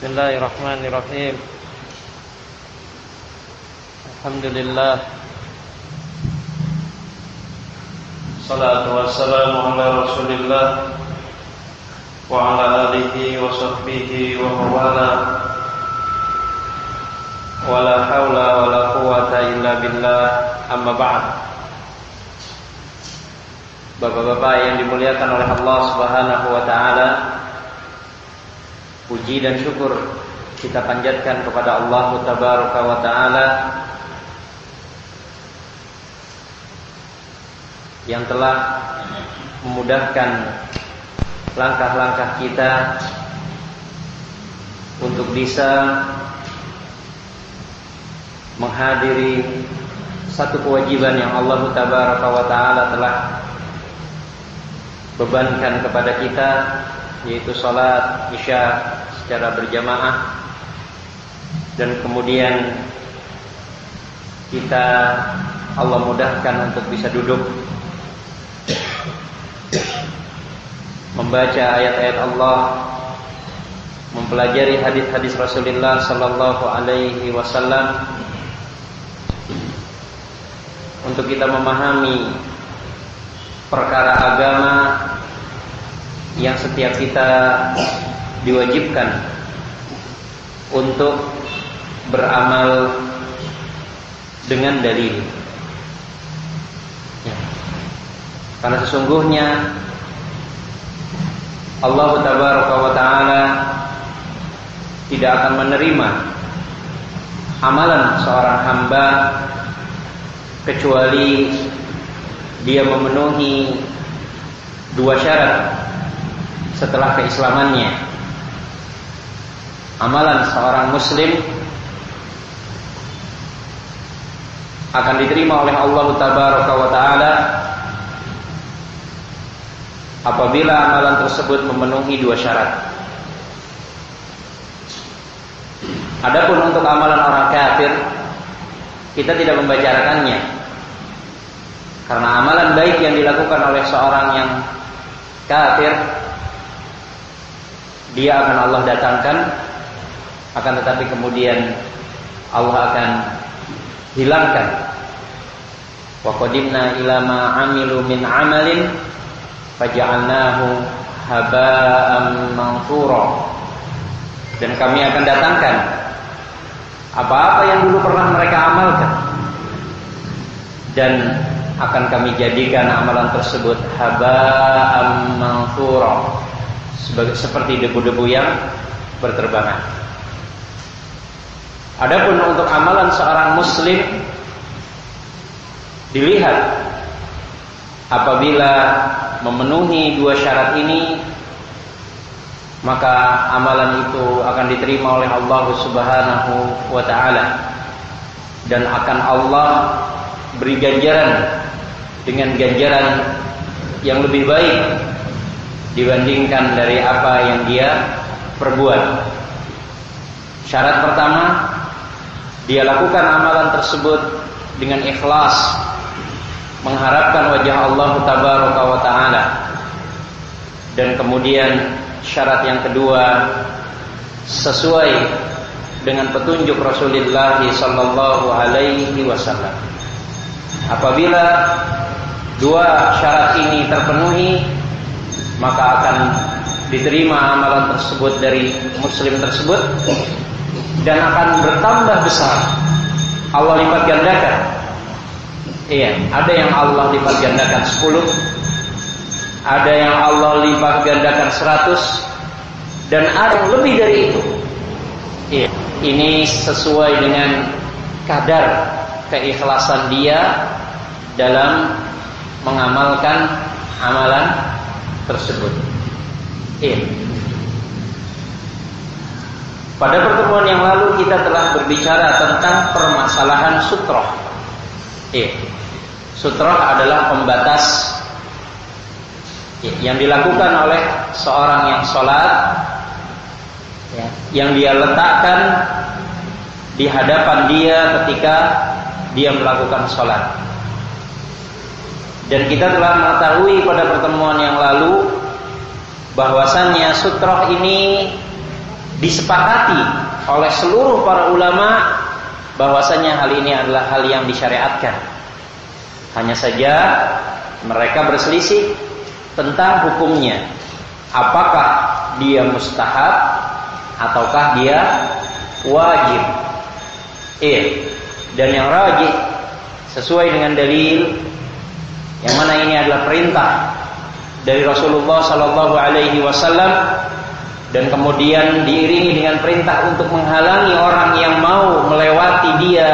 Bismillahirrahmanirrahim. Alhamdulillah. Salatu wassalamu ala rasulillah Wa ala alihi wa sahbihi wa mawala. Wa la hawla wa la quwata illa billah. Amma ba'd. Bapak-bapak yang dimuliakan oleh Allah subhanahu wa ta'ala Puji dan syukur kita panjatkan kepada Allah Tabaraka wa taala yang telah memudahkan langkah-langkah kita untuk bisa menghadiri satu kewajiban yang Allah Tabaraka wa taala telah bebankan kepada kita yaitu salat isya secara berjamaah. Dan kemudian kita Allah mudahkan untuk bisa duduk. Membaca ayat-ayat Allah. Mempelajari hadis-hadis Rasulullah sallallahu alaihi wasallam. Untuk kita memahami perkara agama yang setiap kita diwajibkan untuk beramal dengan dalil. Ya. Karena sesungguhnya Allah Tabaraka wa taala tidak akan menerima amalan seorang hamba kecuali dia memenuhi dua syarat setelah keislamannya. Amalan seorang muslim akan diterima oleh Allah Tabaraka wa taala apabila amalan tersebut memenuhi dua syarat. Adapun untuk amalan orang kafir kita tidak membicarakannya. Karena amalan baik yang dilakukan oleh seorang yang kafir dia akan Allah datangkan. Akan tetapi kemudian Allah akan hilangkan. Wa qadimna ila ma amilu min amalin faja'alnahu haba'an manthura dan kami akan datangkan apa-apa yang dulu pernah mereka amalkan. Dan akan kami jadikan amalan tersebut haba'an manthura sebagai seperti debu-debu yang berterbangan. Adapun untuk amalan seorang muslim dilihat apabila memenuhi dua syarat ini maka amalan itu akan diterima oleh Allah Subhanahu wa taala dan akan Allah beri ganjaran dengan ganjaran yang lebih baik dibandingkan dari apa yang dia perbuat. Syarat pertama, dia lakukan amalan tersebut dengan ikhlas, mengharapkan wajah Allah Tabaraka wa taala. Dan kemudian syarat yang kedua sesuai dengan petunjuk Rasulullah sallallahu alaihi wasallam. Apabila dua syarat ini terpenuhi, maka akan diterima amalan tersebut dari muslim tersebut dan akan bertambah besar. Allah lipat gandakan. Iya, ada yang Allah lipat gandakan 10, ada yang Allah lipat gandakan 100 dan ada yang lebih dari itu. Iya, ini sesuai dengan kadar keikhlasan dia dalam mengamalkan amalan tersebut. Iya. Pada pertemuan yang lalu kita telah berbicara tentang permasalahan sutroh. Iya. Sutroh adalah pembatas yang dilakukan oleh seorang yang sholat ya, yang dia letakkan di hadapan dia ketika dia melakukan sholat. Dan kita telah mengetahui pada pertemuan yang lalu bahwasannya sutroh ini disepakati oleh seluruh para ulama bahwasanya hal ini adalah hal yang disyariatkan. Hanya saja mereka berselisih tentang hukumnya. Apakah dia mustahab ataukah dia wajib? Iya. Dan yang rajih sesuai dengan dalil yang mana ini adalah perintah dari Rasulullah Sallallahu Alaihi Wasallam dan kemudian diiringi dengan perintah untuk menghalangi orang yang mau melewati dia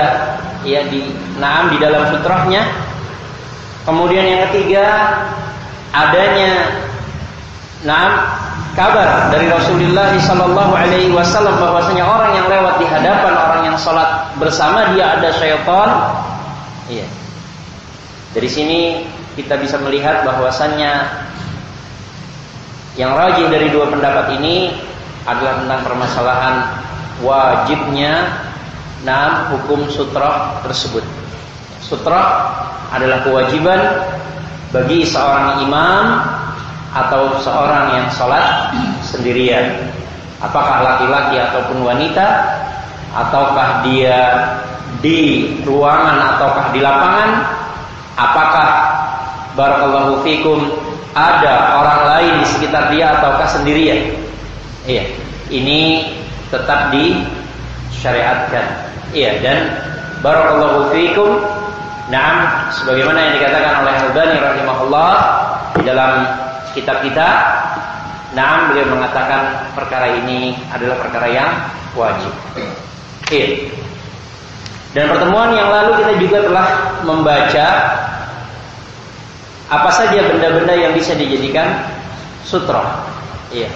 ya di naam di dalam fitrahnya. Kemudian yang ketiga adanya naam kabar dari Rasulullah sallallahu alaihi wasallam bahwasanya orang yang lewat di hadapan orang yang sholat bersama dia ada syaitan. Iya. Dari sini kita bisa melihat bahwasannya yang rajin dari dua pendapat ini adalah tentang permasalahan wajibnya nam hukum sutra tersebut. Sutra adalah kewajiban bagi seorang imam atau seorang yang sholat sendirian. Apakah laki-laki ataupun wanita, ataukah dia di ruangan ataukah di lapangan, apakah barakallahu fikum ada orang lain di sekitar dia ataukah sendirian. Iya, ini tetap disyariatkan. Iya, dan barakallahu fiikum. Naam, sebagaimana yang dikatakan oleh Al-Albani rahimahullah di dalam kitab kita, naam beliau mengatakan perkara ini adalah perkara yang wajib. Iya. Dan pertemuan yang lalu kita juga telah membaca apa saja benda-benda yang bisa dijadikan sutra. Iya.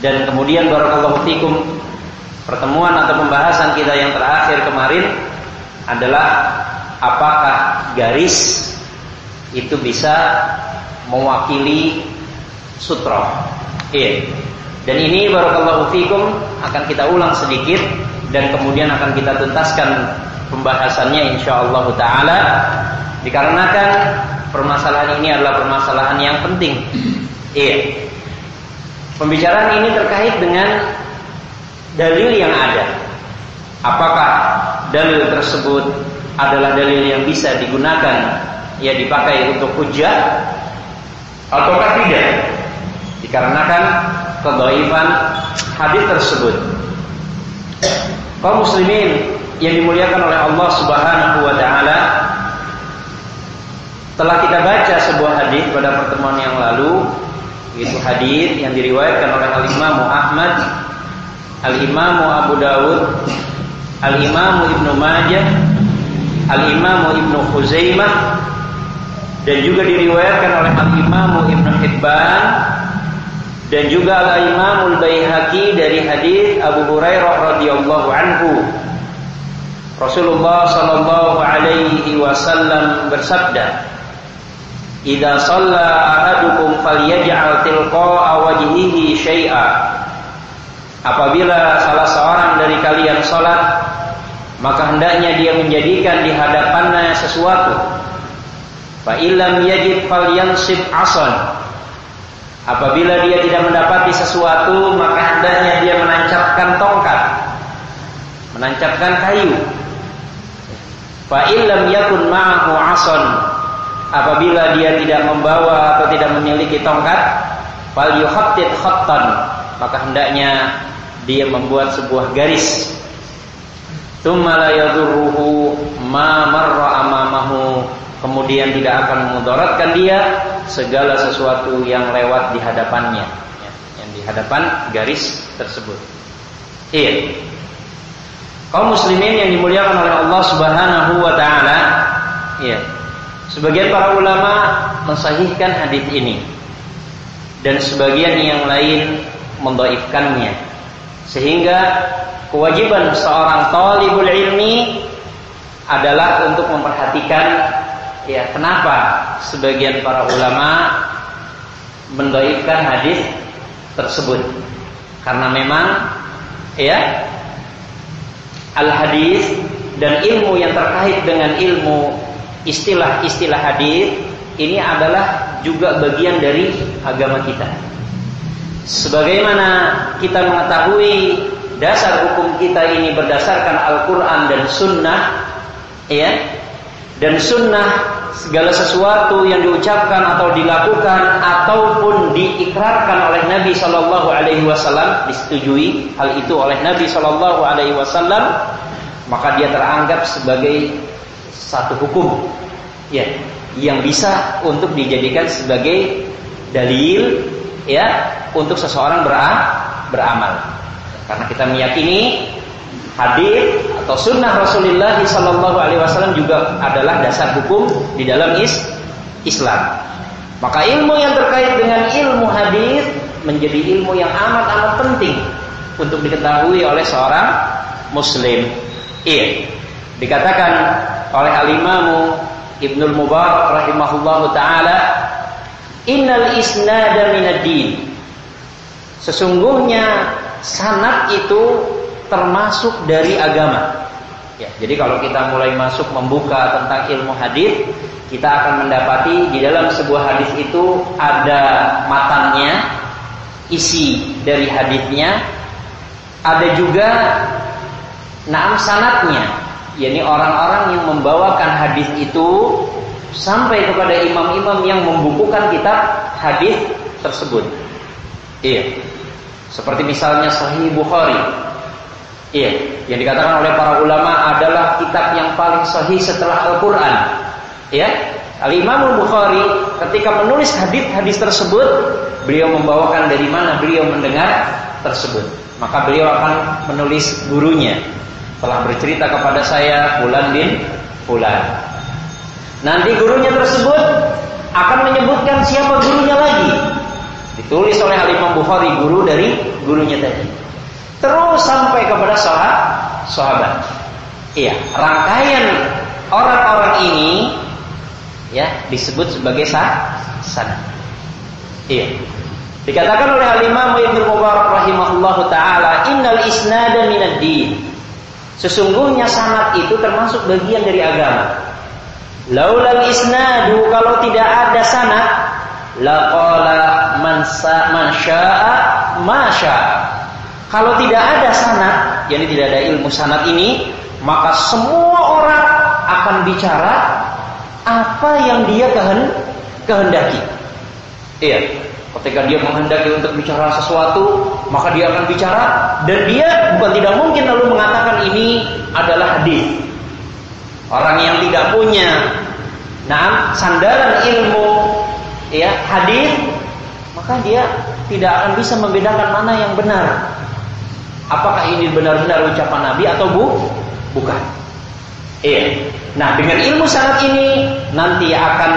Dan kemudian barakallahu fikum pertemuan atau pembahasan kita yang terakhir kemarin adalah apakah garis itu bisa mewakili sutra. Iya. Dan ini barakallahu fikum akan kita ulang sedikit dan kemudian akan kita tuntaskan pembahasannya insyaallah taala dikarenakan permasalahan ini adalah permasalahan yang penting. Iya. Pembicaraan ini terkait dengan dalil yang ada. Apakah dalil tersebut adalah dalil yang bisa digunakan ya dipakai untuk hujah ataukah tidak? Dikarenakan kedhaifan hadis tersebut. Kaum muslimin yang dimuliakan oleh Allah Subhanahu wa taala setelah kita baca sebuah hadis pada pertemuan yang lalu, itu hadis yang diriwayatkan oleh Al Imam Ahmad, Al Imam Abu Dawud, Al Imam Ibnu Majah, Al Imam Ibnu Khuzaimah dan juga diriwayatkan oleh Al Imam Ibnu Hibban dan juga Al Imam Al Baihaqi dari hadis Abu Hurairah radhiyallahu anhu. Rasulullah sallallahu alaihi wasallam bersabda, Idza shalla ahadukum falyaj'al tilqa'a wajhihi syai'a. Apabila salah seorang dari kalian salat, maka hendaknya dia menjadikan di hadapannya sesuatu. Fa illam yajid falyansib asan. Apabila dia tidak mendapati sesuatu, maka hendaknya dia menancapkan tongkat. Menancapkan kayu. Fa illam yakun ma'ahu asan, apabila dia tidak membawa atau tidak memiliki tongkat fal yukhattid khattan. Maka hendaknya dia membuat sebuah garis. Thumma la yadurruhu ma marra amamahu. Kemudian tidak akan memudaratkan dia segala sesuatu yang lewat di hadapannya. Ya, yang di hadapan garis tersebut. Iya kaum muslimin yang dimuliakan oleh Allah Subhanahu wa taala iya Sebagian para ulama mensahihkan hadis ini dan sebagian yang lain mendoifkannya. Sehingga kewajiban seorang talibul ilmi adalah untuk memperhatikan ya kenapa sebagian para ulama mendoifkan hadis tersebut. Karena memang ya al hadis dan ilmu yang terkait dengan ilmu istilah-istilah hadis ini adalah juga bagian dari agama kita. Sebagaimana kita mengetahui dasar hukum kita ini berdasarkan Al-Quran dan Sunnah, ya, dan Sunnah segala sesuatu yang diucapkan atau dilakukan ataupun diikrarkan oleh Nabi Shallallahu Alaihi Wasallam disetujui hal itu oleh Nabi Shallallahu Alaihi Wasallam maka dia teranggap sebagai satu hukum ya yang bisa untuk dijadikan sebagai dalil ya untuk seseorang beramal. Karena kita meyakini hadis atau sunnah Rasulullah Sallallahu Alaihi Wasallam juga adalah dasar hukum di dalam is Islam. Maka ilmu yang terkait dengan ilmu hadis menjadi ilmu yang amat-amat penting untuk diketahui oleh seorang muslim. Iya. Dikatakan oleh al-Imam Ibnul Mubarak rahimahullahu taala, "Innal isnada minad din." Sesungguhnya sanad itu termasuk dari agama. Ya, jadi kalau kita mulai masuk membuka tentang ilmu hadis, kita akan mendapati di dalam sebuah hadis itu ada matannya, isi dari hadisnya, ada juga naam sanatnya, yakni orang-orang yang membawakan hadis itu sampai kepada imam-imam yang membukukan kitab hadis tersebut. Iya. Seperti misalnya Sahih Bukhari Iya, yang dikatakan oleh para ulama adalah kitab yang paling sahih setelah Al-Quran. Ya, Al Imam Bukhari ketika menulis hadis-hadis tersebut, beliau membawakan dari mana beliau mendengar tersebut. Maka beliau akan menulis gurunya. Telah bercerita kepada saya Fulan bin Fulan. Nanti gurunya tersebut akan menyebutkan siapa gurunya lagi. Ditulis oleh Al Imam Bukhari guru dari gurunya tadi. Terus sampai kepada sahabat, sahabat. Iya, rangkaian orang-orang ini ya disebut sebagai sah. Iya. Dikatakan oleh Al-Imam Ibnu Mubarak rahimahullahu taala, "Innal isnada minad din." Sesungguhnya sanad itu termasuk bagian dari agama. Laulal isnadu kalau tidak ada sanad, laqala man man syaa kalau tidak ada sanat, yakni tidak ada ilmu sanat ini, maka semua orang akan bicara apa yang dia kehendaki. Iya, ketika dia menghendaki untuk bicara sesuatu, maka dia akan bicara dan dia bukan tidak mungkin lalu mengatakan ini adalah hadis. Orang yang tidak punya nah sandaran ilmu ya hadis maka dia tidak akan bisa membedakan mana yang benar Apakah ini benar-benar ucapan Nabi atau bu? Bukan. Iya. Nah, dengan ilmu sangat ini nanti akan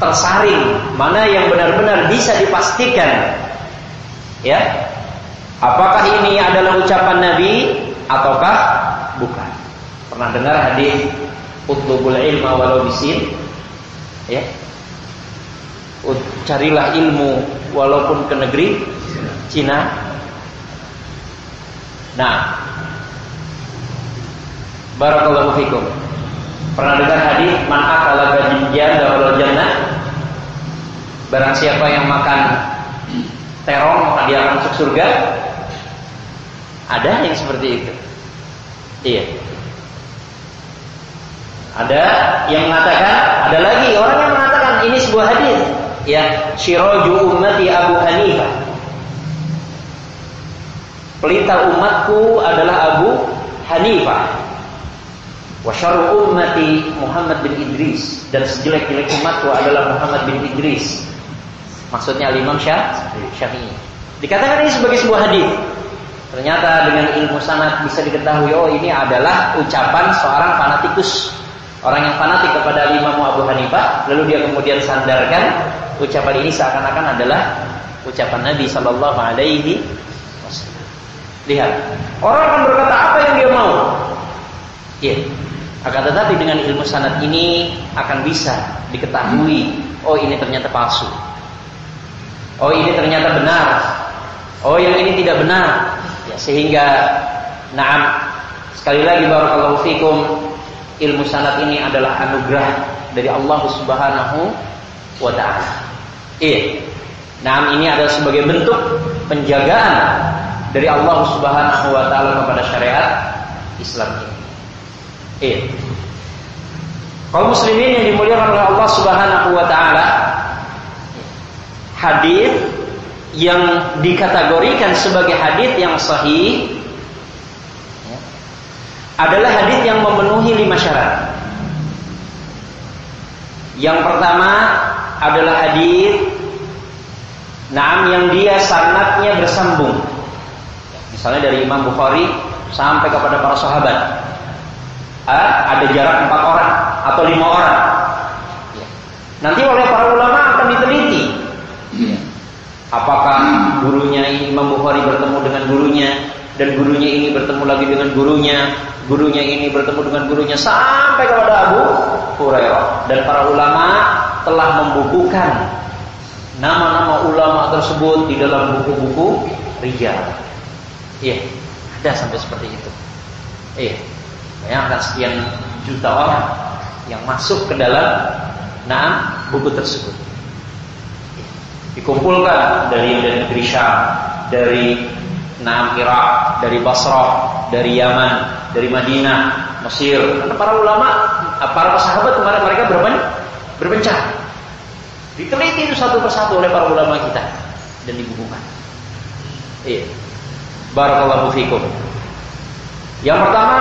tersaring mana yang benar-benar bisa dipastikan. Ya. Apakah ini adalah ucapan Nabi ataukah bukan? Pernah dengar hadis utlubul ilma walau bisin? Ya. Carilah ilmu walaupun ke negeri Cina Nah, Barakallahu fikum. Pernah dengar hadis man akala bajinjan dakhala jannah? Barang siapa yang makan terong maka dia akan masuk surga? Ada yang seperti itu. Iya. Ada yang mengatakan, ada lagi orang yang mengatakan ini sebuah hadis. Ya, syiraju ummati Abu Hanifah. Pelita umatku adalah Abu Hanifah. Wa ummati Muhammad bin Idris dan sejelek-jelek umatku adalah Muhammad bin Idris. Maksudnya Imam Syafi'i. Dikatakan ini sebagai sebuah hadis. Ternyata dengan ilmu sanad bisa diketahui oh ini adalah ucapan seorang fanatikus. Orang yang fanatik kepada Imam Abu Hanifah lalu dia kemudian sandarkan ucapan ini seakan-akan adalah ucapan Nabi Shallallahu alaihi Lihat, orang akan berkata apa yang dia mau. Ya, akan tetapi dengan ilmu sanad ini akan bisa diketahui, oh ini ternyata palsu. Oh ini ternyata benar. Oh yang ini tidak benar. Ya, sehingga naam sekali lagi barakallahu fikum ilmu sanad ini adalah anugerah dari Allah Subhanahu wa taala. Iya. Naam ini adalah sebagai bentuk penjagaan dari Allah Subhanahu wa taala kepada syariat Islam ini. Iya. Kaum muslimin yang dimuliakan oleh Allah Subhanahu wa taala, hadis yang dikategorikan sebagai hadis yang sahih adalah hadis yang memenuhi lima syarat. Yang pertama adalah hadis Naam yang dia sanatnya bersambung. Misalnya dari Imam Bukhari sampai kepada para sahabat. Ah, ada jarak empat orang atau lima orang. Nanti oleh para ulama akan diteliti. Apakah gurunya Imam Bukhari bertemu dengan gurunya dan gurunya ini bertemu lagi dengan gurunya, gurunya ini bertemu dengan gurunya sampai kepada Abu Hurairah dan para ulama telah membukukan nama-nama ulama tersebut di dalam buku-buku rijal. Iya, ada sampai seperti itu. Iya, bayangkan sekian juta orang yang masuk ke dalam naam buku tersebut. Iya. Dikumpulkan dari dari negeri Syam, dari Naam Irak, dari Basrah, dari Yaman, dari Madinah, Mesir. Karena para ulama, para sahabat kemarin mereka berpencar Diteliti itu satu persatu oleh para ulama kita dan dibukukan. Iya. Barakallahu fikum. Yang pertama,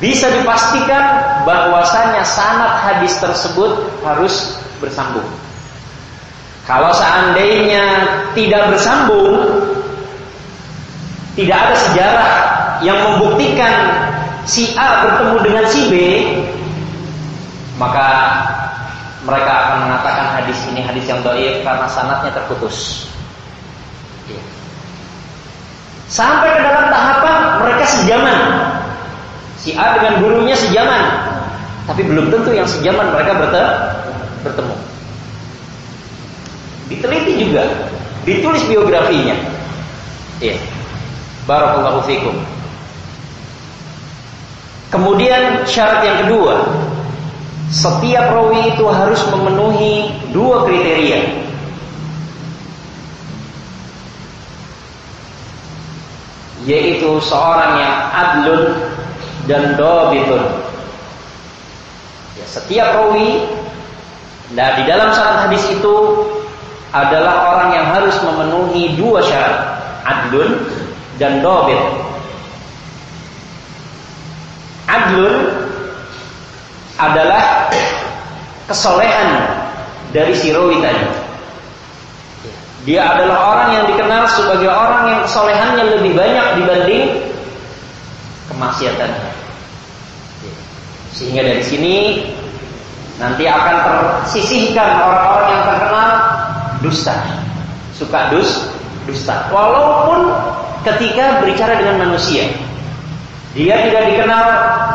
bisa dipastikan bahwasanya sanad hadis tersebut harus bersambung. Kalau seandainya tidak bersambung, tidak ada sejarah yang membuktikan si A bertemu dengan si B, maka mereka akan mengatakan hadis ini hadis yang doif karena sanatnya terputus. Sampai ke dalam tahapan mereka sejaman. Si A dengan gurunya sejaman. Tapi belum tentu yang sejaman mereka bertemu. Diteliti juga, ditulis biografinya. Iya. Barakallahu fikum. Kemudian syarat yang kedua, setiap rawi itu harus memenuhi dua kriteria. Yaitu seorang yang adlun dan dobitun. Ya, setiap rawi Nah di dalam syarat hadis itu adalah orang yang harus memenuhi dua syarat adlun dan dobit. Adlun adalah kesolehan dari si rawi tadi. Dia adalah orang yang dikenal sebagai orang yang kesolehannya lebih banyak dibanding kemaksiatannya. Sehingga dari sini nanti akan tersisihkan orang-orang yang terkenal dusta. Suka dus, dusta. Walaupun ketika berbicara dengan manusia. Dia tidak dikenal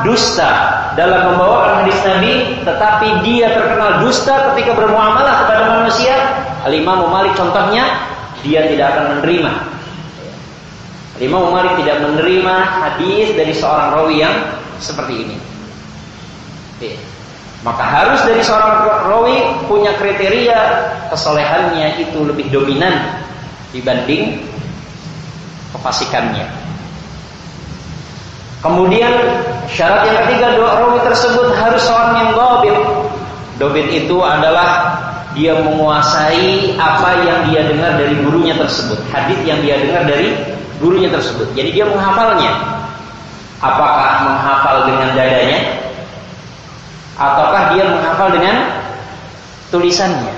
dusta dalam membawakan hadis Nabi, tetapi dia terkenal dusta ketika bermuamalah kepada manusia. Al-Imam Malik contohnya, dia tidak akan menerima. Al-Imam Malik tidak menerima hadis dari seorang rawi yang seperti ini. Maka harus dari seorang rawi punya kriteria kesolehannya itu lebih dominan dibanding kefasikannya. Kemudian syarat yang ketiga doa rawi tersebut harus seorang yang dobit. Dobit itu adalah dia menguasai apa yang dia dengar dari gurunya tersebut, hadis yang dia dengar dari gurunya tersebut. Jadi dia menghafalnya. Apakah menghafal dengan dadanya ataukah dia menghafal dengan tulisannya?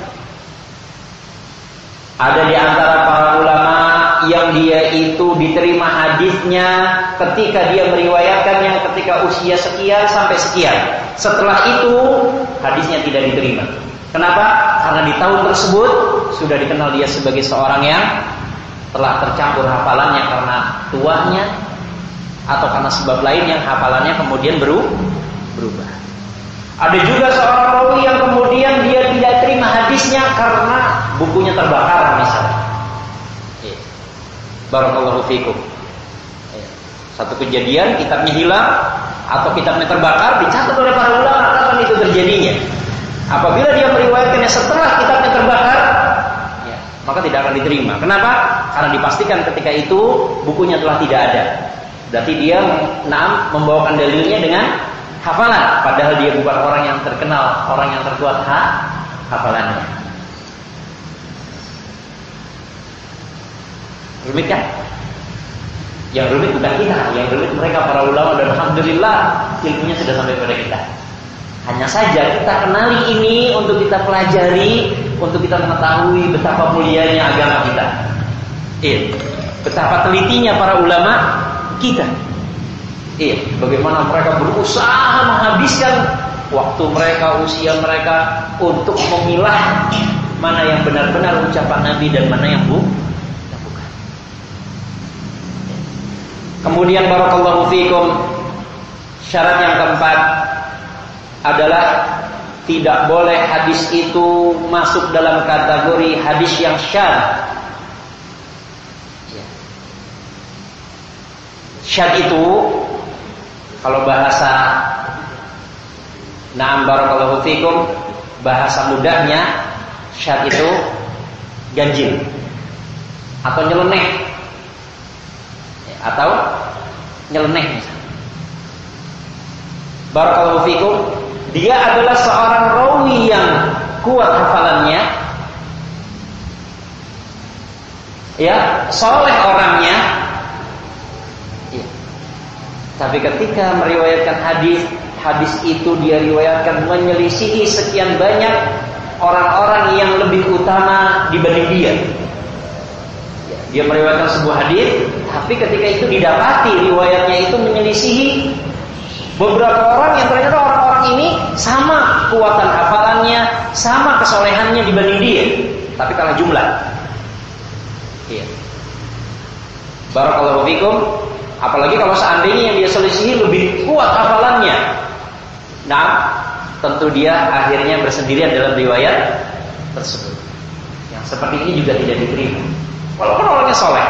Ada di antara para ulama yang dia itu diterima hadisnya ketika dia meriwayatkannya ketika usia sekian sampai sekian. Setelah itu hadisnya tidak diterima. Kenapa? Karena di tahun tersebut sudah dikenal dia sebagai seorang yang telah tercampur hafalannya karena tuanya atau karena sebab lain yang hafalannya kemudian berubah. Ada juga seorang rawi yang kemudian dia tidak terima hadisnya karena bukunya terbakar misalnya. Barakallahu fikum. Ya. Satu kejadian kitabnya hilang atau kitabnya terbakar dicatat oleh para ulama kapan itu terjadinya. Apabila dia meriwayatkannya setelah kitabnya terbakar, ya, maka tidak akan diterima. Kenapa? Karena dipastikan ketika itu bukunya telah tidak ada. Berarti dia enam membawakan dalilnya dengan hafalan, padahal dia bukan orang yang terkenal, orang yang terkuat ha, hafalannya. Rumit kan? Yang rumit bukan kita, yang rumit mereka para ulama dan alhamdulillah ilmunya sudah sampai pada kita. Hanya saja kita kenali ini untuk kita pelajari, untuk kita mengetahui betapa mulianya agama kita. Iya. Betapa telitinya para ulama kita. Iya, bagaimana mereka berusaha menghabiskan waktu mereka, usia mereka untuk memilah mana yang benar-benar ucapan Nabi dan mana yang bukan. Kemudian barakallahu fikum syarat yang keempat adalah tidak boleh hadis itu masuk dalam kategori hadis yang syad. Syad itu kalau bahasa Naam barakallahu fikum bahasa mudahnya syad itu ganjil atau nyeleneh atau nyeleneh misalnya. Barakallahu fikum dia adalah seorang rawi yang kuat hafalannya. Ya, soleh orangnya. Ya. Tapi ketika meriwayatkan hadis, hadis itu dia riwayatkan menyelisihi sekian banyak orang-orang yang lebih utama dibanding dia. Ya, dia meriwayatkan sebuah hadis, tapi ketika itu didapati riwayatnya itu menyelisihi beberapa orang yang ternyata orang-orang ini sama kekuatan hafalannya, sama kesolehannya dibanding dia, tapi kalah jumlah. Iya. Barakallahu fikum. Apalagi kalau seandainya yang dia selisihi lebih kuat hafalannya. Nah, tentu dia akhirnya bersendirian dalam riwayat tersebut. Yang seperti ini juga tidak diterima. Walaupun orangnya soleh,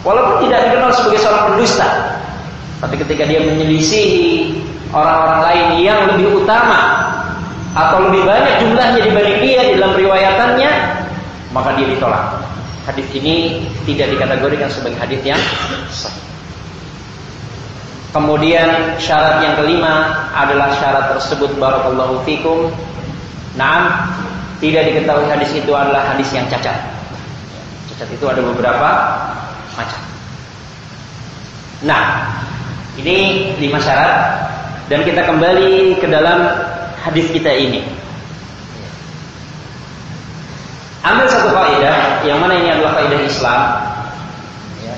walaupun tidak dikenal sebagai seorang pendusta, tapi ketika dia menyelisihi orang-orang lain yang lebih utama atau lebih banyak jumlahnya dibanding dia di dalam riwayatannya, maka dia ditolak. Hadis ini tidak dikategorikan sebagai hadis yang sahih. Kemudian syarat yang kelima adalah syarat tersebut barakallahu fikum. Naam, tidak diketahui hadis itu adalah hadis yang cacat. Cacat itu ada beberapa macam. Nah, ini lima syarat dan kita kembali ke dalam hadis kita ini. Ambil satu kaidah yang mana ini adalah kaidah Islam. Ya.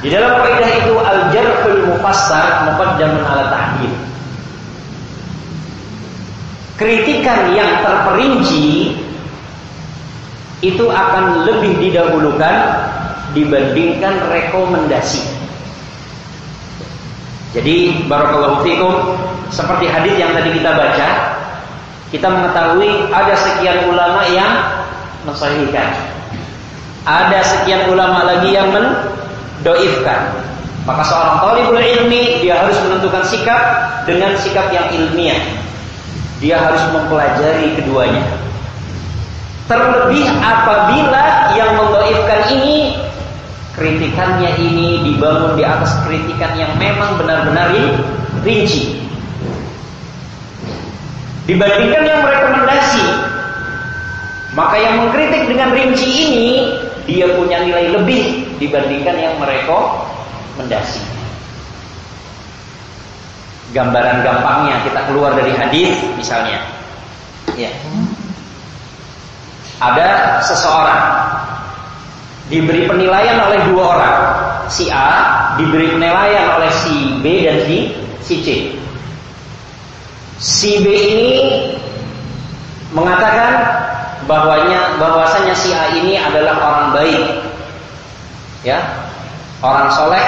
Di dalam kaidah itu al-jarhul mufassar muqaddamun ala tahdid. Kritikan yang terperinci itu akan lebih didahulukan dibandingkan rekomendasi. Jadi barakallahu fikum seperti hadis yang tadi kita baca, kita mengetahui ada sekian ulama yang mensahihkan. Ada sekian ulama lagi yang mendoifkan. Maka seorang talibul ilmi dia harus menentukan sikap dengan sikap yang ilmiah. Dia harus mempelajari keduanya. Terlebih apabila yang mendoifkan ini kritikannya ini dibangun di atas kritikan yang memang benar-benar rinci. Dibandingkan yang merekomendasi, maka yang mengkritik dengan rinci ini dia punya nilai lebih dibandingkan yang merekomendasi. Gambaran gampangnya kita keluar dari hadis misalnya. Ya. Ada seseorang diberi penilaian oleh dua orang. Si A diberi penilaian oleh si B dan si si C. Si B ini mengatakan bahwanya bahwasanya si A ini adalah orang baik. Ya. Orang soleh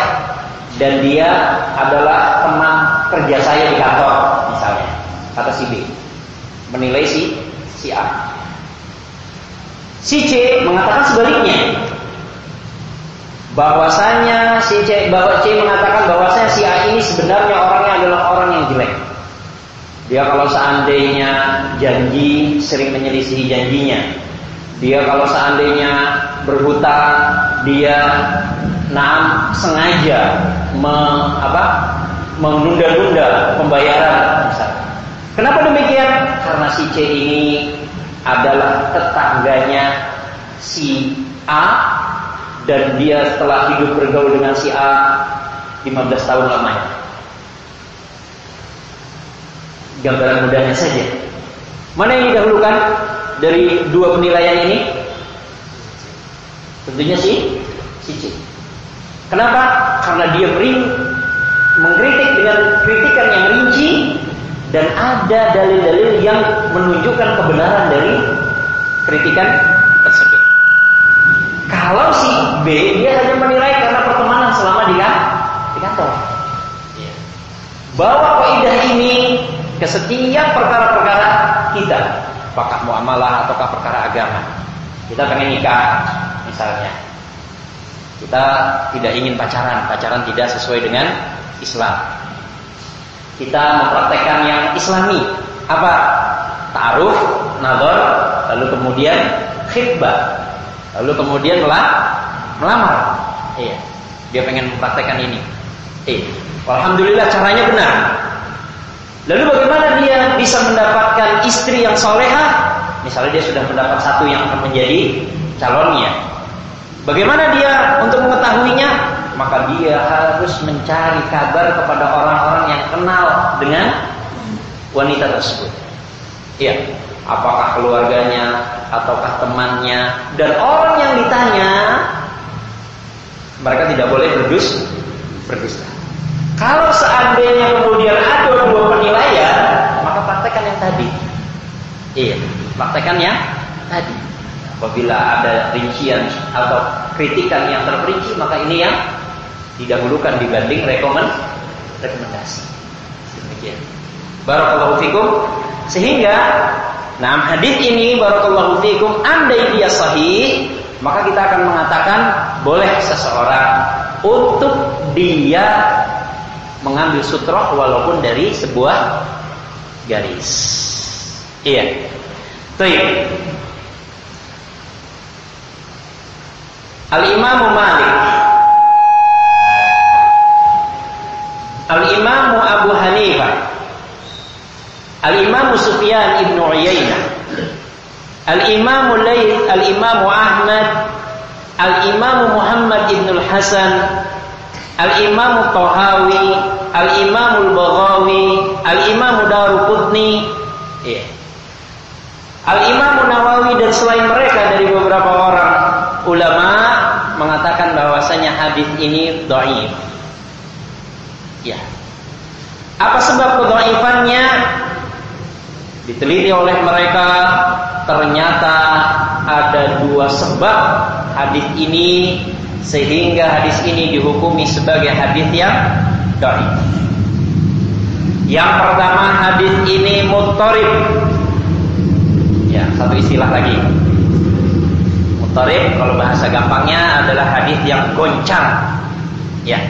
dan dia adalah teman kerja saya di kantor misalnya kata si B menilai si si A si C mengatakan sebaliknya bahwasanya si C bahwa C mengatakan bahwasanya si A ini sebenarnya orangnya adalah orang yang jelek. Dia kalau seandainya janji sering menyelisihi janjinya. Dia kalau seandainya berhutang, dia nah sengaja me, apa, menunda-nunda pembayaran misalnya. Kenapa demikian? Karena si C ini adalah tetangganya si A dan dia setelah hidup bergaul dengan si A 15 tahun lamanya. Gambaran mudahnya saja. Mana yang didahulukan dari dua penilaian ini? Tentunya si si C. Kenapa? Karena dia beri mengkritik dengan kritikan yang rinci dan ada dalil-dalil yang menunjukkan kebenaran dari kritikan. Kalau si B dia hanya menilai karena pertemanan selama di, kan, di kantor. Ya. Bawa kaidah ini ke setiap perkara-perkara kita, apakah muamalah ataukah perkara agama. Kita pengen nikah misalnya. Kita tidak ingin pacaran, pacaran tidak sesuai dengan Islam. Kita mempraktekkan yang Islami. Apa? Ta'aruf, nador, lalu kemudian khidbah. Lalu kemudian melamar. Iya. Dia pengen mempraktekkan ini. Eh, alhamdulillah caranya benar. Lalu bagaimana dia bisa mendapatkan istri yang soleha? Misalnya dia sudah mendapat satu yang akan menjadi calonnya. Bagaimana dia untuk mengetahuinya? Maka dia harus mencari kabar kepada orang-orang yang kenal dengan wanita tersebut. Iya, apakah keluarganya ataukah temannya dan orang yang ditanya mereka tidak boleh berdus berdusta. Kalau seandainya kemudian ada dua penilaian, maka praktekkan yang tadi. Iya, praktekkan yang tadi. Apabila ada rincian atau kritikan yang terperinci, maka ini yang didahulukan dibanding rekomend rekomendasi. Demikian. Barakallahu fikum. Sehingga Nah, hadis ini barakallahu fikum andai dia sahih, maka kita akan mengatakan boleh seseorang untuk dia mengambil sutroh walaupun dari sebuah garis. Iya. Baik. Al-Imam Malik Al-Imam Abu Hanifah Al-Imam Sufyan ibn Uyainah Al-Imam Al-Imam Ahmad Al-Imam Muhammad ibn Al-Hasan Al-Imam Tahawi Al-Imam Al-Baghawi Al-Imam Daruqutni yeah. Al-Imam Nawawi dan selain mereka dari beberapa orang ulama mengatakan bahwasanya hadis ini dhaif. Ya. Apa sebab kedhaifannya? Diteliti oleh mereka ternyata ada dua sebab hadis ini sehingga hadis ini dihukumi sebagai hadis yang dhaif. Yang pertama hadis ini mutarib. Ya, satu istilah lagi. Mutarib kalau bahasa gampangnya adalah hadis yang goncang. Ya.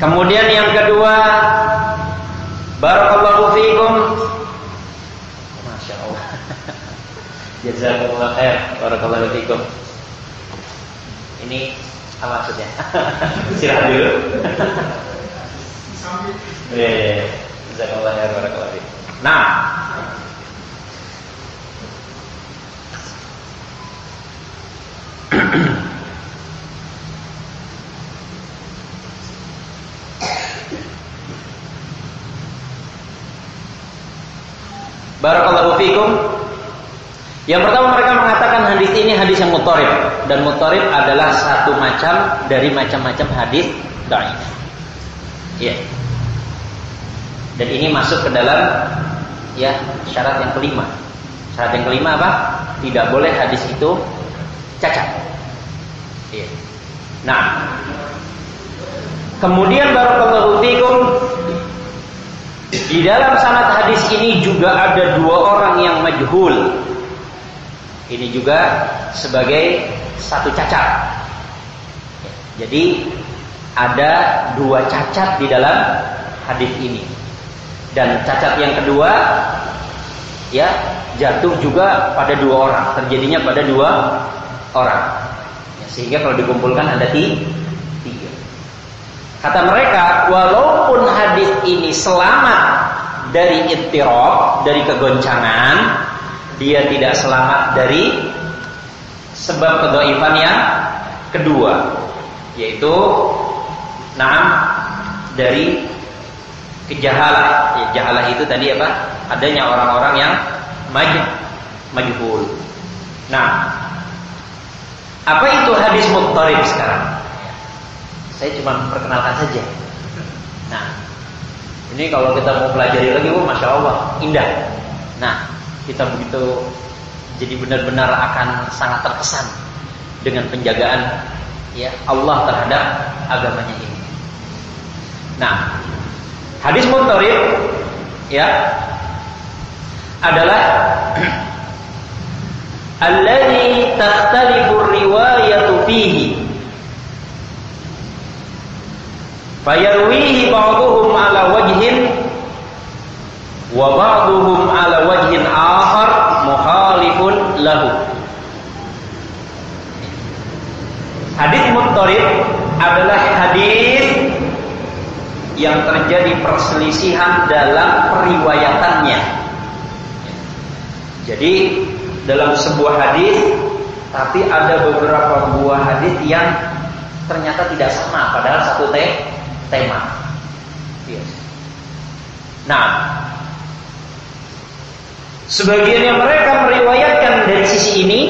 Kemudian yang kedua Barakallahu fiikum Jazakumullah khair. Barakallahu fikum. Ini apa maksudnya? Istirahat dulu. Iya. Jazakumullah khair. Barakallahu fikum. Nah, Barakallahu fikum yang pertama mereka mengatakan hadis ini hadis yang mutarib dan mutarib adalah satu macam dari macam-macam hadis dhaif. Ya. Dan ini masuk ke dalam ya syarat yang kelima. Syarat yang kelima apa? Tidak boleh hadis itu cacat. Ya. Nah, kemudian barakallahu fikum di dalam sanad hadis ini juga ada dua orang yang majhul ini juga sebagai satu cacat. Jadi ada dua cacat di dalam hadis ini. Dan cacat yang kedua ya jatuh juga pada dua orang, terjadinya pada dua orang. Ya, sehingga kalau dikumpulkan ada tiga. Kata mereka, walaupun hadis ini selamat dari ittirab, dari kegoncangan, dia tidak selamat dari sebab kedoifan yang kedua, yaitu nah dari kejahalan. Ya, jahalah itu tadi apa? Adanya orang-orang yang maju majhul. Nah, apa itu hadis muttarib sekarang? Saya cuma perkenalkan saja. Nah, ini kalau kita mau pelajari lagi, oh masya Allah, indah. Nah, kita begitu jadi benar-benar akan sangat terkesan dengan penjagaan ya Allah terhadap agamanya ini. Nah, hadis muttarib ya adalah alladhi takhtalifu riwayatu fihi fayarwihi ba'duhum ala wajhin wa ba'duhum ala wajhin akhar mukhalifun lahu Hadis muttarib adalah hadis yang terjadi perselisihan dalam periwayatannya. Jadi dalam sebuah hadis tapi ada beberapa buah hadis yang ternyata tidak sama padahal satu te tema. Yes. Nah, sebagian yang mereka meriwayatkan dari sisi ini,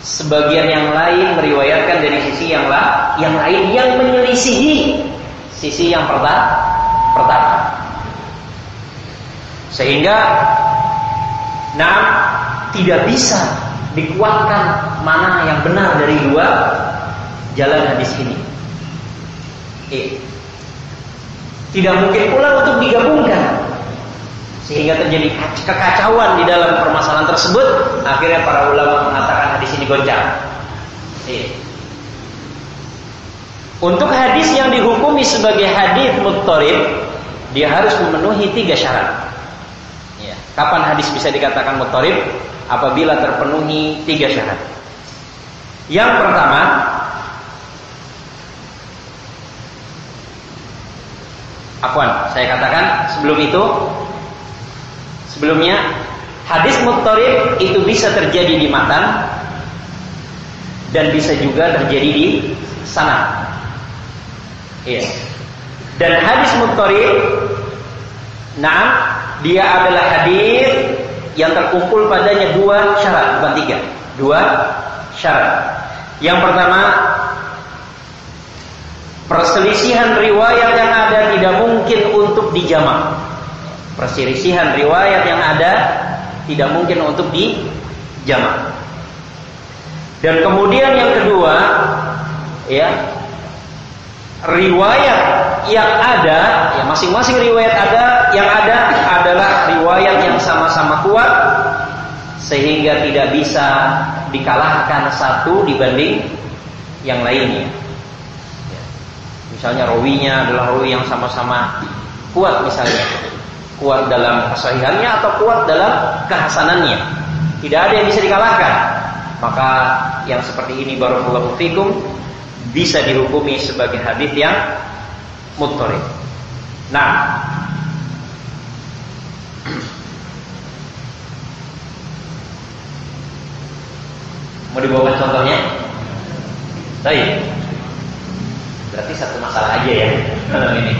sebagian yang lain meriwayatkan dari sisi yang la yang lain yang menyelisihi sisi yang pertama, pertama. Sehingga nah tidak bisa dikuatkan mana yang benar dari dua jalan hadis ini. Eh, tidak mungkin pula untuk digabungkan sehingga terjadi kekacauan di dalam permasalahan tersebut akhirnya para ulama mengatakan hadis ini goncang eh. Untuk hadis yang dihukumi sebagai hadis muttarib, dia harus memenuhi tiga syarat. Ya. Kapan hadis bisa dikatakan muttarib? Apabila terpenuhi tiga syarat. Yang pertama, Afwan, saya katakan sebelum itu sebelumnya hadis muttarib itu bisa terjadi di matan dan bisa juga terjadi di sana. Iya. Dan hadis muttarib nah dia adalah hadis yang terkumpul padanya dua syarat, bukan tiga. Dua syarat. Yang pertama, perselisihan riwayat yang ada tidak mungkin untuk dijamak. Perselisihan riwayat yang ada tidak mungkin untuk dijamak. Dan kemudian yang kedua, ya, riwayat yang ada, ya masing-masing riwayat ada yang ada adalah riwayat yang sama-sama kuat sehingga tidak bisa dikalahkan satu dibanding yang lainnya. Ya. Misalnya rawinya adalah rawi yang sama-sama kuat misalnya, kuat dalam kesahihannya atau kuat dalam kehasanannya. Tidak ada yang bisa dikalahkan. Maka yang seperti ini barakallahu fikum bisa dihukumi sebagai hadis yang muttarib. Nah, mau dibawakan contohnya? Baik. Berarti satu masalah aja ya dalam ini.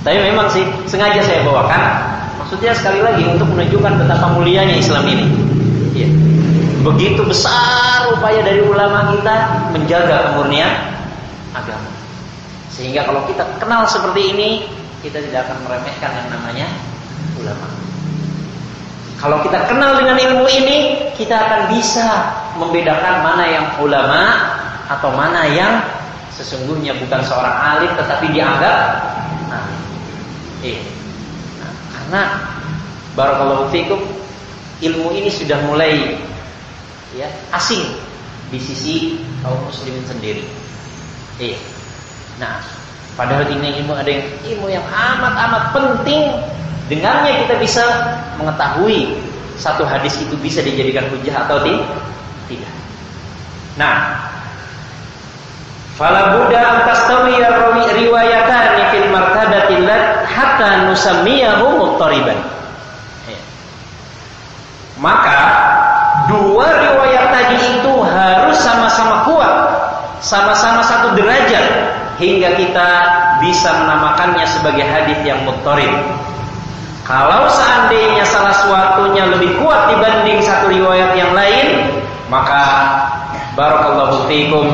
Tapi memang sih sengaja saya bawakan. Maksudnya sekali lagi untuk menunjukkan betapa mulianya Islam ini. Ya. Begitu besar upaya dari ulama kita menjaga kemurnian agama. Sehingga kalau kita kenal seperti ini, kita tidak akan meremehkan yang namanya ulama. Kalau kita kenal dengan ilmu ini, kita akan bisa membedakan mana yang ulama atau mana yang sesungguhnya bukan seorang alim tetapi dianggap eh. nah, karena barakallahu fikum ilmu ini sudah mulai ya asing di sisi kaum muslimin sendiri. Eh, nah, padahal ini ilmu ada yang ilmu yang amat amat penting Dengannya kita bisa mengetahui satu hadis itu bisa dijadikan hujah atau tidak. Nah, Fala budda an tastawiya riwayatan fil martabati hatta nusammiyahu muttariban. Ya. Maka dua riwayat tadi itu harus sama-sama kuat, sama-sama satu derajat hingga kita bisa menamakannya sebagai hadis yang muttarib. Kalau seandainya salah suatunya lebih kuat dibanding satu riwayat yang lain, maka barakallahu fiikum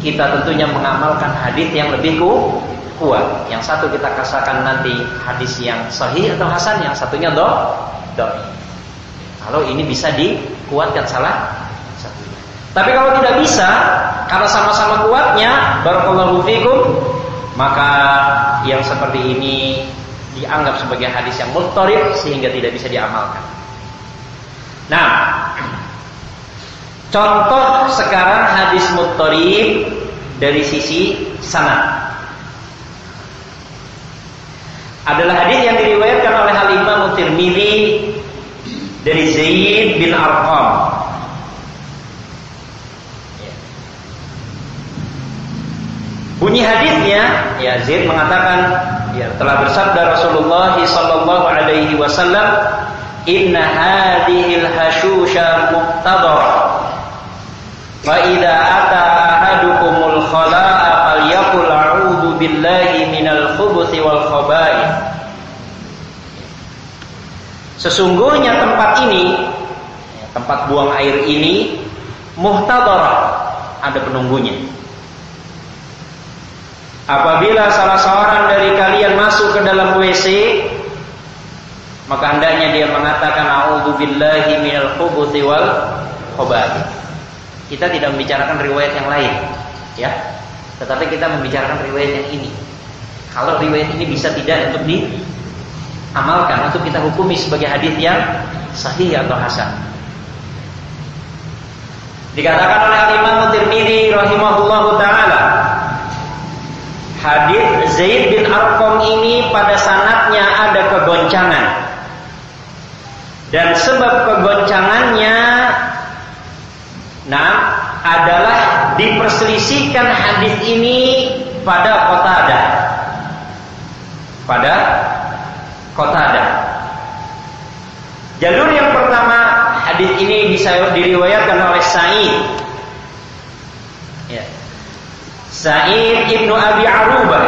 kita tentunya mengamalkan hadis yang lebih kuat. Yang satu kita katakan nanti hadis yang sahih atau hasan, yang satunya do, do. Kalau ini bisa dikuatkan salah. Tapi kalau tidak bisa, karena sama-sama kuatnya, barakallahu fikum, maka yang seperti ini dianggap sebagai hadis yang muttarib sehingga tidak bisa diamalkan. Nah, Contoh sekarang hadis muttarib dari sisi sanad. Adalah hadis yang diriwayatkan oleh Al Imam dari Zaid bin Arqam. Bunyi hadisnya, ya Zaid mengatakan, ya telah bersabda Rasulullah sallallahu alaihi wasallam, "Inna hadhil hashusha muqtadara." Fa idza ata ahadukumul khala'a falyaqul billahi minal khubuthi wal khaba'ith. Sesungguhnya tempat ini tempat buang air ini muhtadara ada penunggunya. Apabila salah seorang dari kalian masuk ke dalam WC maka hendaknya dia mengatakan a'udzu billahi minal khubuthi wal khaba'ith. Kita tidak membicarakan riwayat yang lain, ya. Tetapi kita membicarakan riwayat yang ini. Kalau riwayat ini bisa tidak untuk diamalkan, untuk kita hukumi sebagai hadis yang sahih atau hasan. Dikatakan oleh Imam Tirmidzi rahimahullahu taala Hadis Zaid bin Arqam ini pada sanatnya ada kegoncangan. Dan sebab kegoncangannya Nah, adalah diperselisihkan hadis ini pada kota ada. Pada kota ada. Jalur yang pertama hadis ini bisa diriwayatkan oleh Sa'id. Ya. Sa'id ibnu Abi Arubah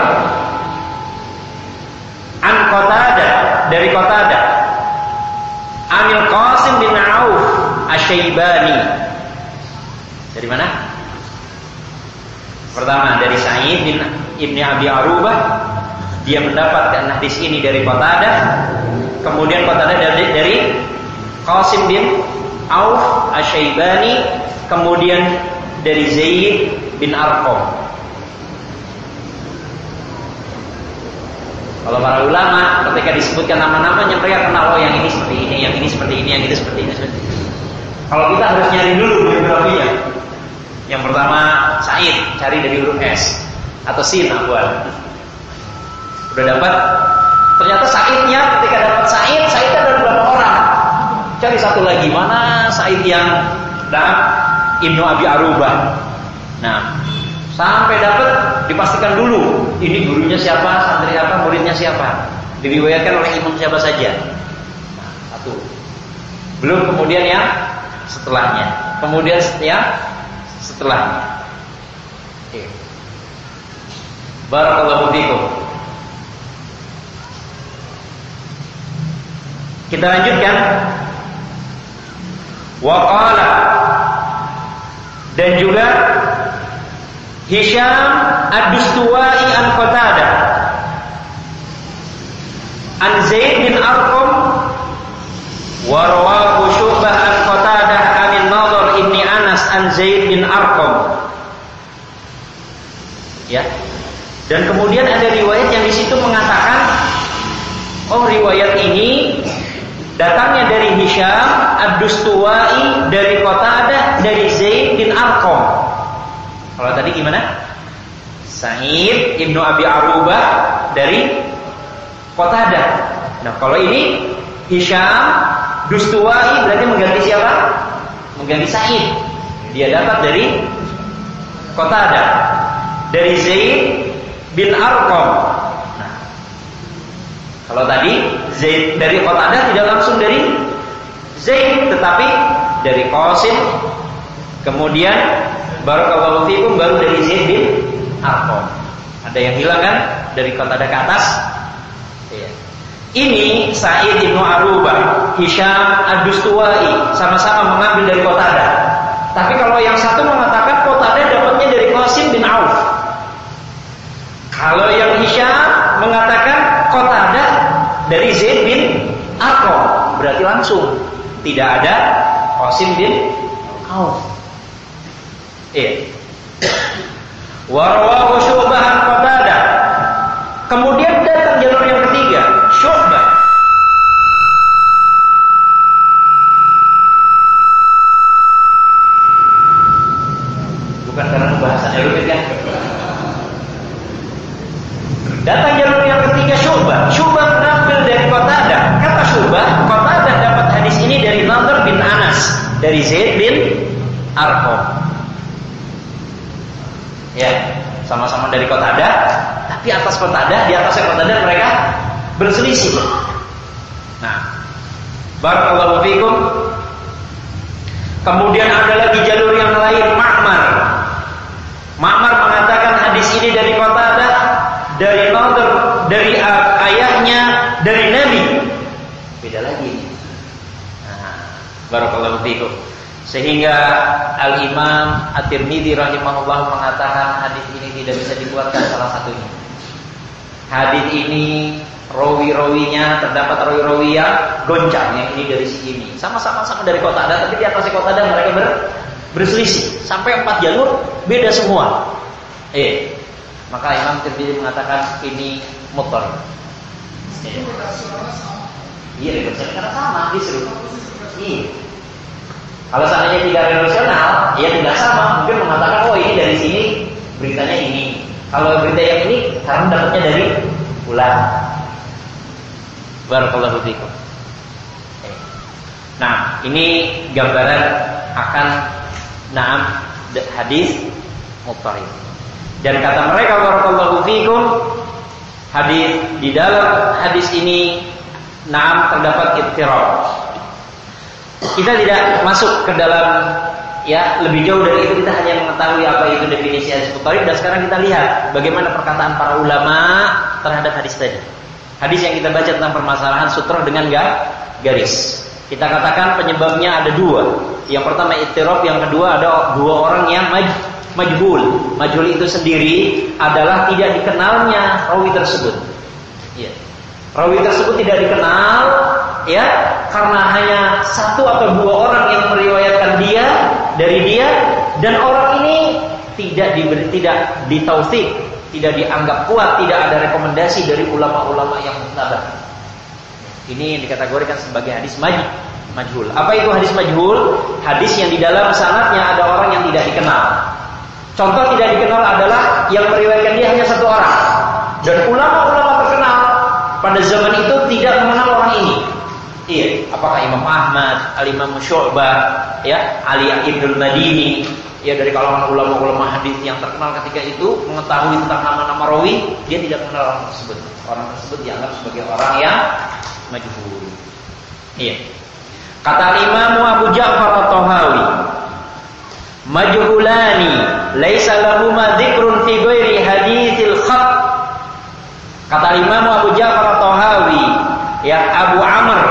an Qatada dari Qatada Anil Qasim bin Auf Asyaibani dari mana? Pertama dari Sa'id bin Ibni Abi Arubah dia mendapatkan hadis ini dari Qatadah kemudian Qatadah dari, dari Qasim bin Auf Asyaibani kemudian dari Zaid bin Arqam Kalau para ulama ketika disebutkan nama-namanya mereka kenal oh yang ini seperti ini, yang ini seperti ini, yang ini seperti ini. Seperti ini. Kalau kita harus nyari dulu biografinya, yang pertama Said, cari dari huruf S atau sin abuan. Udah dapat? Ternyata Saidnya ketika dapat Said, Said ada berapa orang? Cari satu lagi mana Said yang dan Ibnu Abi Arubah. Nah, sampai dapat dipastikan dulu ini gurunya siapa, santri apa, muridnya siapa. Diriwayatkan oleh imam siapa saja. Nah, satu. Belum kemudian yang setelahnya. Kemudian yang setelahnya. Oke. Barakallahu fikum. Kita lanjutkan. Waqala dan juga Hisham Ad-Dustuwai an Qatadah An Zaid bin Arqam wa rawahu Syu'bah an Qatadah an Nadhr ibni Anas an Zaid bin Arqam. Ya. Dan kemudian ada riwayat yang di situ mengatakan oh riwayat ini datangnya dari Hisham Ad-Dustuwai dari kota ada dari Zaid bin Arqam. Kalau tadi gimana? Sa'id Ibnu Abi Arubah dari kota ada. Nah, kalau ini Hisham Dustuwai berarti mengganti siapa? Mengganti Sa'id. Dia dapat dari kota ada dari Zaid bin Arqam. Nah, kalau tadi Zaid dari kota ada tidak langsung dari Zaid tetapi dari Qasim kemudian Barakallahu fikum baru dari Zaid bin Arqam. Ada yang hilang kan dari kota ada ke atas? Iya. Ini Sa'id bin Arubah, Hisham Ad-Dustuwai sama-sama mengambil dari kota ada. Tapi kalau yang satu mengatakan kota ada dapatnya dari Qasim bin Auf. Kalau yang Hisham mengatakan kota ada dari Zaid bin Arqam, berarti langsung tidak ada Qasim bin Auf. Iya. Warwahu syubahan qatada. Kemudian datang jalur yang ketiga, syubah. Bukan karena pembahasannya rumit kan? Datang jalur yang ketiga syubah. Syubah mengambil dari Qatada. Kata syubah, Qatada dapat hadis ini dari Nadhr bin Anas, dari Zaid bin Arqam. Ya, sama-sama dari kota ada, tapi atas kota ada, di atasnya kota ada mereka berselisih. Nah, barakallahu fikum. Kemudian ada lagi jalur yang lain, Ma'mar. Ma'mar mengatakan hadis ini dari kota ada, dari Nadir, dari ayahnya, dari Nabi. Beda lagi. Nah, barakallahu fikum. Sehingga Al-Imam At-Tirmidzi rahimahullah mengatakan hadis ini tidak bisa dikuatkan salah satunya. Hadis ini rawi-rawinya terdapat rawi-rawi yang goncang yang ini dari sisi ini. Sama-sama sama dari kota ada tapi di atas kota ada mereka ber, berselisih sampai empat jalur beda semua. Eh, maka Imam Tirmidzi mengatakan ini motor. Iya, karena sama justru. Iya. Kalau seandainya tidak relasional, ya tidak sama. Mungkin mengatakan, oh ini dari sini beritanya ini. Kalau berita yang ini, karena dapatnya dari ulang. Barakallahu fikum. Nah, ini gambaran akan naam hadis muttarib. Dan kata mereka barakallahu fikum, hadis di dalam hadis ini naam terdapat ittirab kita tidak masuk ke dalam ya lebih jauh dari itu kita hanya mengetahui apa itu definisi hadis mutharib dan sekarang kita lihat bagaimana perkataan para ulama terhadap hadis tadi. Hadis yang kita baca tentang permasalahan sutra dengan garis. Kita katakan penyebabnya ada dua. Yang pertama ittirab, yang kedua ada dua orang yang maj majhul. Majhul itu sendiri adalah tidak dikenalnya rawi tersebut. Ya. Rawi tersebut tidak dikenal ya karena hanya satu atau dua orang yang meriwayatkan dia dari dia dan orang ini tidak diberi tidak ditausik, tidak dianggap kuat, tidak ada rekomendasi dari ulama-ulama yang muktabar. Ini yang dikategorikan sebagai hadis majid, majhul. Apa itu hadis majhul? Hadis yang di dalam sanatnya ada orang yang tidak dikenal. Contoh tidak dikenal adalah yang meriwayatkan dia hanya satu orang. Dan ulama-ulama terkenal pada zaman itu tidak mengenal orang. Iya, apakah Imam Ahmad, Al Imam Syu'bah, ya, Ali Ibnu Madini, ya dari kalangan ulama-ulama hadis yang terkenal ketika itu mengetahui tentang nama-nama rawi, dia tidak mengenal orang tersebut. Orang tersebut dianggap sebagai orang yang majhul. Iya. Kata Imam Abu Ja'far At-Tahawi, majhulani laisa lahuma dzikrun fi ghairi haditsil khat. Kata Imam Abu Ja'far At-Tahawi, ya Abu Amr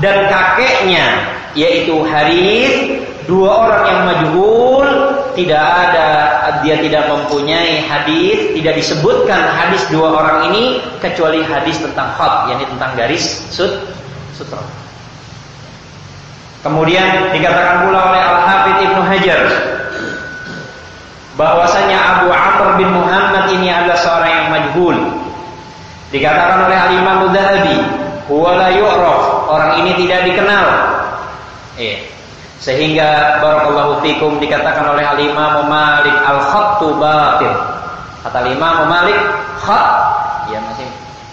dan kakeknya yaitu Harith dua orang yang majhul tidak ada dia tidak mempunyai hadis tidak disebutkan hadis dua orang ini kecuali hadis tentang khat yakni tentang garis sut sutra kemudian dikatakan pula oleh Al Hafidh Ibnu Hajar bahwasanya Abu Amr bin Muhammad ini adalah seorang yang majhul. Dikatakan oleh Al Imam Mudzahabi wala yu'raf. Orang ini tidak dikenal. Iya. Sehingga barakallahu fikum dikatakan oleh Al-Imam Malik al-khattu batil. Kata Imam Malik, khat ya masih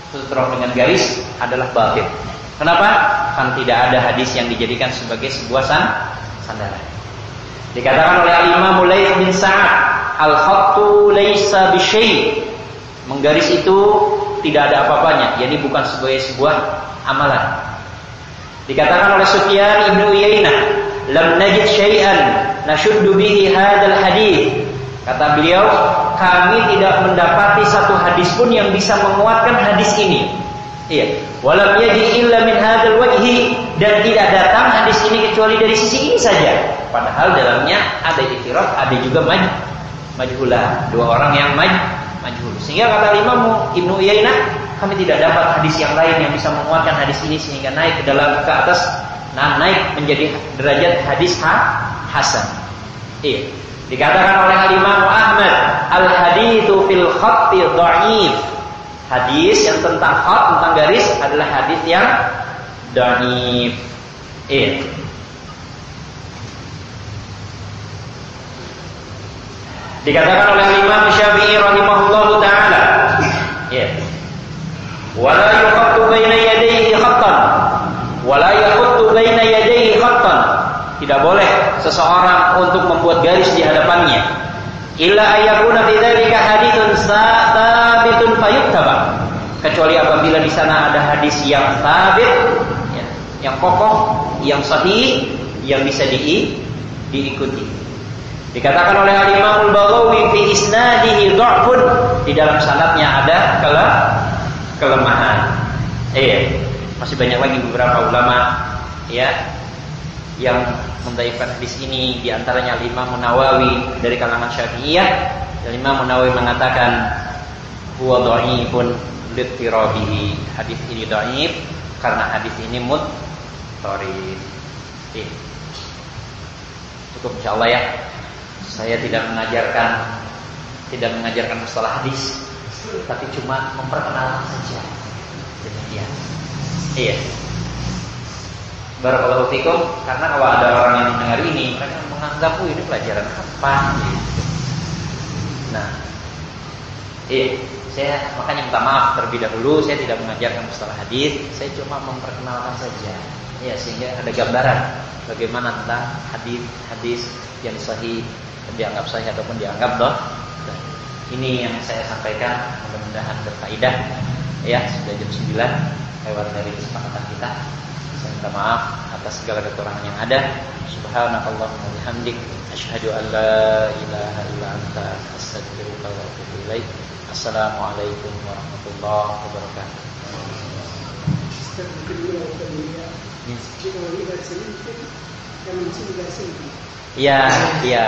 sutroh dengan garis adalah batil. Kenapa? Kan tidak ada hadis yang dijadikan sebagai sebuah sandaran. Dikatakan oleh Al-Imam Mulaih bin Sa'ad, al-khattu laisa bisyai. Menggaris itu tidak ada apa-apanya, jadi bukan sebagai sebuah amalan. Dikatakan oleh Sufyan Ibnu Uyainah, "Lam najid syai'an nashuddu bihi hadzal hadis." Kata beliau, kami tidak mendapati satu hadis pun yang bisa menguatkan hadis ini. Iya. Walam yaji illa min hadzal wajhi dan tidak datang hadis ini kecuali dari sisi ini saja. Padahal dalamnya ada itiraf, ada juga maj majhulah, dua orang yang maj majhul. Sehingga kata Imam Ibnu Uyainah, kami tidak dapat hadis yang lain yang bisa menguatkan hadis ini sehingga naik ke dalam ke atas nah naik menjadi derajat hadis ha, hasan. Iya. Dikatakan oleh Imam Ahmad, al hadithu fil khatti dhaif. Hadis yang tentang khat, tentang garis adalah hadis yang dhaif. Iya. Dikatakan oleh Imam Syafi'i rahimahullahu taala, ya. Wala yuqattu baina yadayhi khattan. Wala yakhuttu baina yadayhi khattan. Tidak boleh seseorang untuk membuat garis di hadapannya. Illa ayyakuna fi dzalika haditsun sabitun fayuttaba. Kecuali apabila di sana ada hadis yang sabit, ya, yang kokoh, yang sahih, yang bisa di, diikuti. Dikatakan oleh Al Imam Al Baghawi fi isnadihi dha'fun di dalam sanadnya ada kele kelemahan. Iya, masih banyak lagi beberapa ulama ya yang mendaifkan hadis ini di antaranya Imam Nawawi dari kalangan Syafi'iyah dan Imam mengatakan huwa dhaifun litirabihi hadis ini dhaif karena hadis ini muttarif. Eh. Cukup insyaallah ya. Saya tidak mengajarkan tidak mengajarkan masalah hadis tapi cuma memperkenalkan saja. Demikian. Iya. Barakallahu fikum karena kalau ada orang yang mendengar ini mereka menganggap oh ini pelajaran apa gitu. Nah, iya, saya makanya minta maaf terlebih dahulu saya tidak mengajarkan masalah hadis, saya cuma memperkenalkan saja. Ya, sehingga ada gambaran bagaimana tentang hadis-hadis yang sahih dianggap sahih ataupun dianggap doh. Ini yang saya sampaikan mudah-mudahan berfaedah. Ya, sudah jam 9 lewat dari kesepakatan kita. Saya minta maaf atas segala kekurangan yang ada. Subhanakallahumma bihamdik asyhadu an la ilaha illa anta astaghfiruka wa atubu ilaik. Assalamualaikum warahmatullahi wabarakatuh. Iya, iya.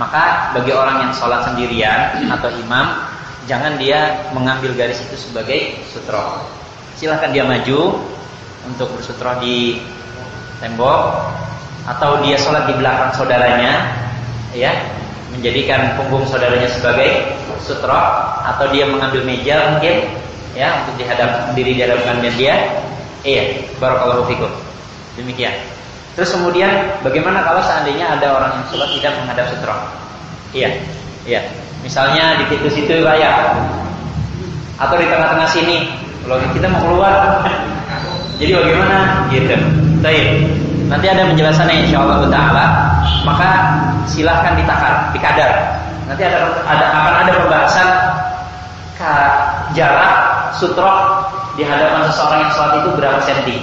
maka bagi orang yang sholat sendirian atau imam, jangan dia mengambil garis itu sebagai sutroh. Silahkan dia maju untuk bersutroh di tembok atau dia sholat di belakang saudaranya, ya menjadikan punggung saudaranya sebagai sutroh atau dia mengambil meja mungkin ya untuk dihadap diri di hadapan dia. Iya, barakallahu fikum. Demikian. Terus kemudian bagaimana kalau seandainya ada orang yang sholat tidak menghadap sutra? Iya, iya. Misalnya di situ situ raya atau di tengah-tengah sini. Kalau kita mau keluar, jadi bagaimana? Gitu. Baik. Nanti ada penjelasannya insya Allah Taala. Maka silahkan ditakar, dikadar. Nanti ada, ada akan ada pembahasan jarak sutra di hadapan seseorang yang sholat itu berapa senti.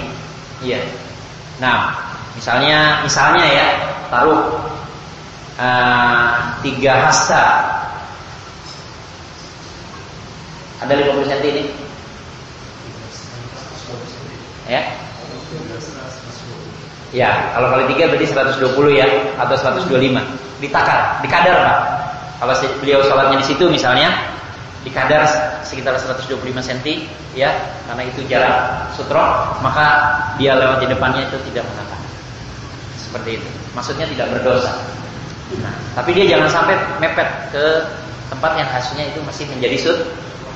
Iya. Nah, Misalnya, misalnya ya, taruh uh, tiga hasta. Ada 50 cm ini? Ya? Ya, kalau kali tiga berarti 120 ya, atau 125. Ditakar, dikadar pak. Kalau beliau sholatnya di situ misalnya, di kadar sekitar 125 cm ya karena itu jarak sutro maka dia lewat di depannya itu tidak mengapa seperti itu. Maksudnya tidak berdosa. Nah tapi dia jangan sampai mepet ke tempat yang hasilnya itu masih menjadi sut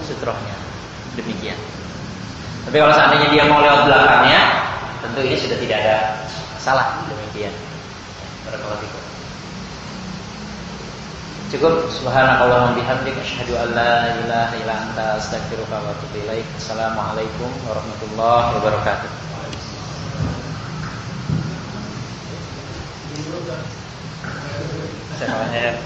sutrohnya. Demikian. Tapi kalau seandainya dia mau lewat belakangnya tentu ini sudah tidak ada salah demikian. Barakallahu Cukup. Subhanakallahumma bihamdik asyhadu an la ilaha illa anta astaghfiruka wa atubu ilaik. Assalamualaikum warahmatullahi wabarakatuh. Saya.